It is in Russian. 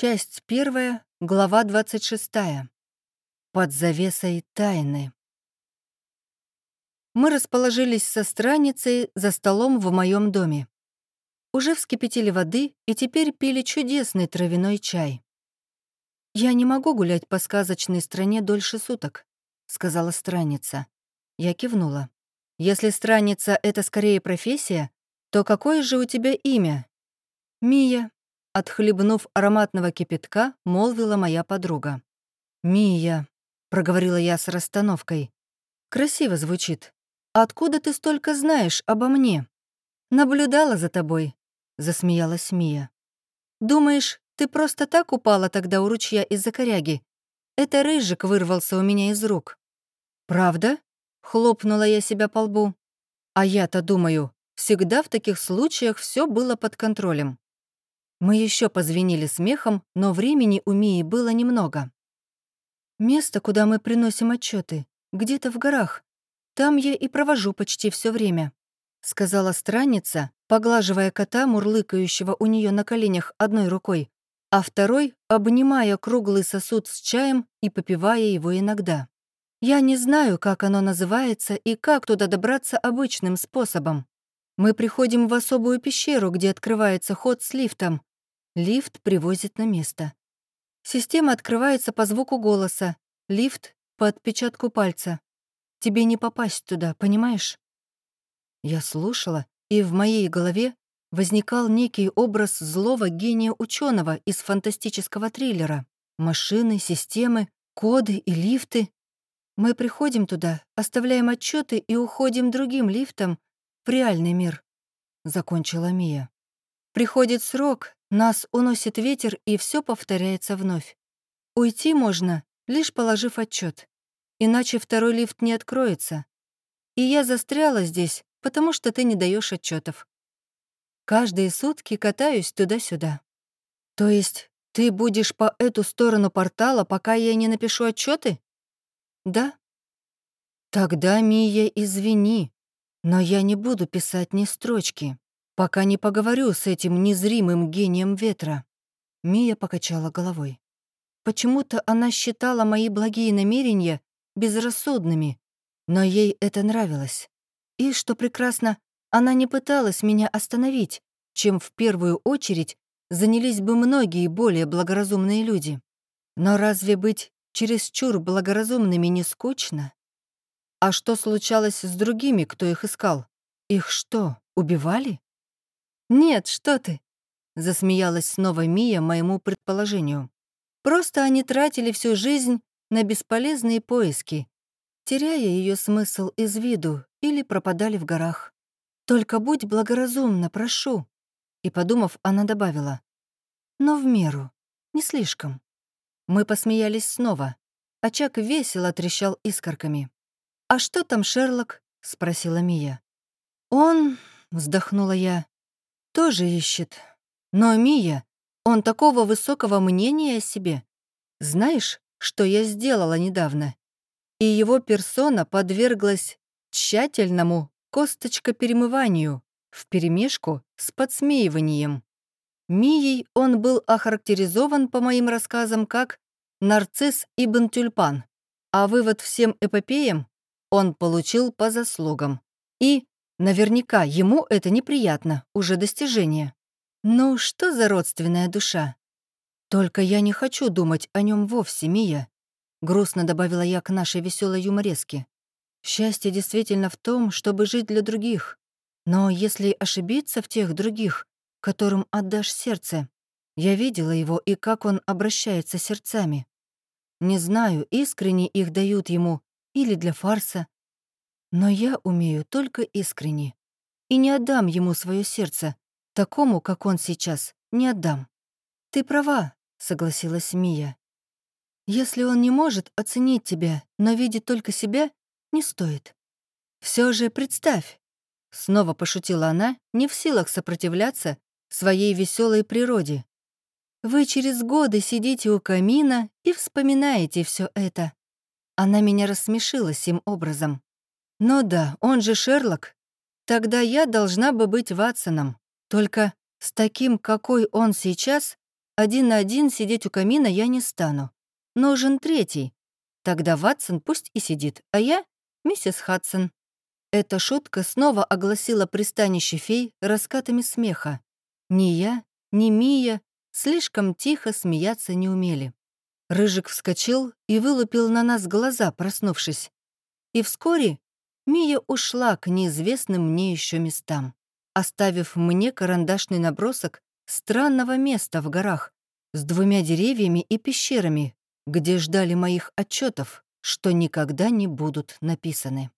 Часть первая, глава 26. Под завесой тайны. Мы расположились со страницей за столом в моем доме. Уже вскипятили воды и теперь пили чудесный травяной чай. «Я не могу гулять по сказочной стране дольше суток», — сказала страница. Я кивнула. «Если страница — это скорее профессия, то какое же у тебя имя?» «Мия», — отхлебнув ароматного кипятка, молвила моя подруга. «Мия», — проговорила я с расстановкой. «Красиво звучит. Откуда ты столько знаешь обо мне?» «Наблюдала за тобой», — засмеялась Мия. «Думаешь, ты просто так упала тогда у ручья из-за коряги? Это рыжик вырвался у меня из рук». «Правда?» — хлопнула я себя по лбу. «А я-то думаю, всегда в таких случаях все было под контролем». Мы еще позвенели смехом, но времени у Мии было немного. «Место, куда мы приносим отчеты, где-то в горах. Там я и провожу почти все время», — сказала странница, поглаживая кота, мурлыкающего у нее на коленях одной рукой, а второй — обнимая круглый сосуд с чаем и попивая его иногда. «Я не знаю, как оно называется и как туда добраться обычным способом. Мы приходим в особую пещеру, где открывается ход с лифтом. Лифт привозит на место. Система открывается по звуку голоса, лифт — по отпечатку пальца. Тебе не попасть туда, понимаешь? Я слушала, и в моей голове возникал некий образ злого гения ученого из фантастического триллера. Машины, системы, коды и лифты. Мы приходим туда, оставляем отчеты и уходим другим лифтом в реальный мир», — закончила Мия. «Приходит срок, нас уносит ветер, и все повторяется вновь. Уйти можно, лишь положив отчет иначе второй лифт не откроется. И я застряла здесь, потому что ты не даешь отчетов. Каждые сутки катаюсь туда-сюда. То есть ты будешь по эту сторону портала, пока я не напишу отчеты? Да. Тогда, Мия, извини, но я не буду писать ни строчки, пока не поговорю с этим незримым гением ветра. Мия покачала головой. Почему-то она считала мои благие намерения безрассудными, но ей это нравилось. И, что прекрасно, она не пыталась меня остановить, чем в первую очередь занялись бы многие более благоразумные люди. Но разве быть чересчур благоразумными не скучно? А что случалось с другими, кто их искал? Их что, убивали? «Нет, что ты!» — засмеялась снова Мия моему предположению. «Просто они тратили всю жизнь на бесполезные поиски, теряя ее смысл из виду или пропадали в горах. «Только будь благоразумна, прошу». И, подумав, она добавила. «Но в меру, не слишком». Мы посмеялись снова. Очаг весело трещал искорками. «А что там Шерлок?» — спросила Мия. «Он...» — вздохнула я. «Тоже ищет. Но, Мия, он такого высокого мнения о себе. Знаешь, что я сделала недавно. И его персона подверглась тщательному косточкоперемыванию вперемешку с подсмеиванием. Мией он был охарактеризован, по моим рассказам, как нарцисс ибн тюльпан, а вывод всем эпопеям он получил по заслугам. И наверняка ему это неприятно, уже достижение. Ну, что за родственная душа? «Только я не хочу думать о нем вовсе, Мия», — грустно добавила я к нашей веселой юмореске. «Счастье действительно в том, чтобы жить для других. Но если ошибиться в тех других, которым отдашь сердце, я видела его и как он обращается сердцами. Не знаю, искренне их дают ему или для фарса, но я умею только искренне. И не отдам ему свое сердце, такому, как он сейчас, не отдам. Ты права, согласилась Мия. Если он не может оценить тебя, но видит только себя, не стоит. Все же представь, снова пошутила она, не в силах сопротивляться своей веселой природе. Вы через годы сидите у камина и вспоминаете все это. Она меня рассмешила сим образом. Но да, он же Шерлок. Тогда я должна бы быть Ватсоном. Только с таким, какой он сейчас, Один на один сидеть у камина я не стану. Нужен третий. Тогда Ватсон пусть и сидит, а я — миссис Хадсон. Эта шутка снова огласила пристанище фей раскатами смеха. Ни я, ни Мия слишком тихо смеяться не умели. Рыжик вскочил и вылупил на нас глаза, проснувшись. И вскоре Мия ушла к неизвестным мне еще местам, оставив мне карандашный набросок странного места в горах с двумя деревьями и пещерами, где ждали моих отчетов, что никогда не будут написаны.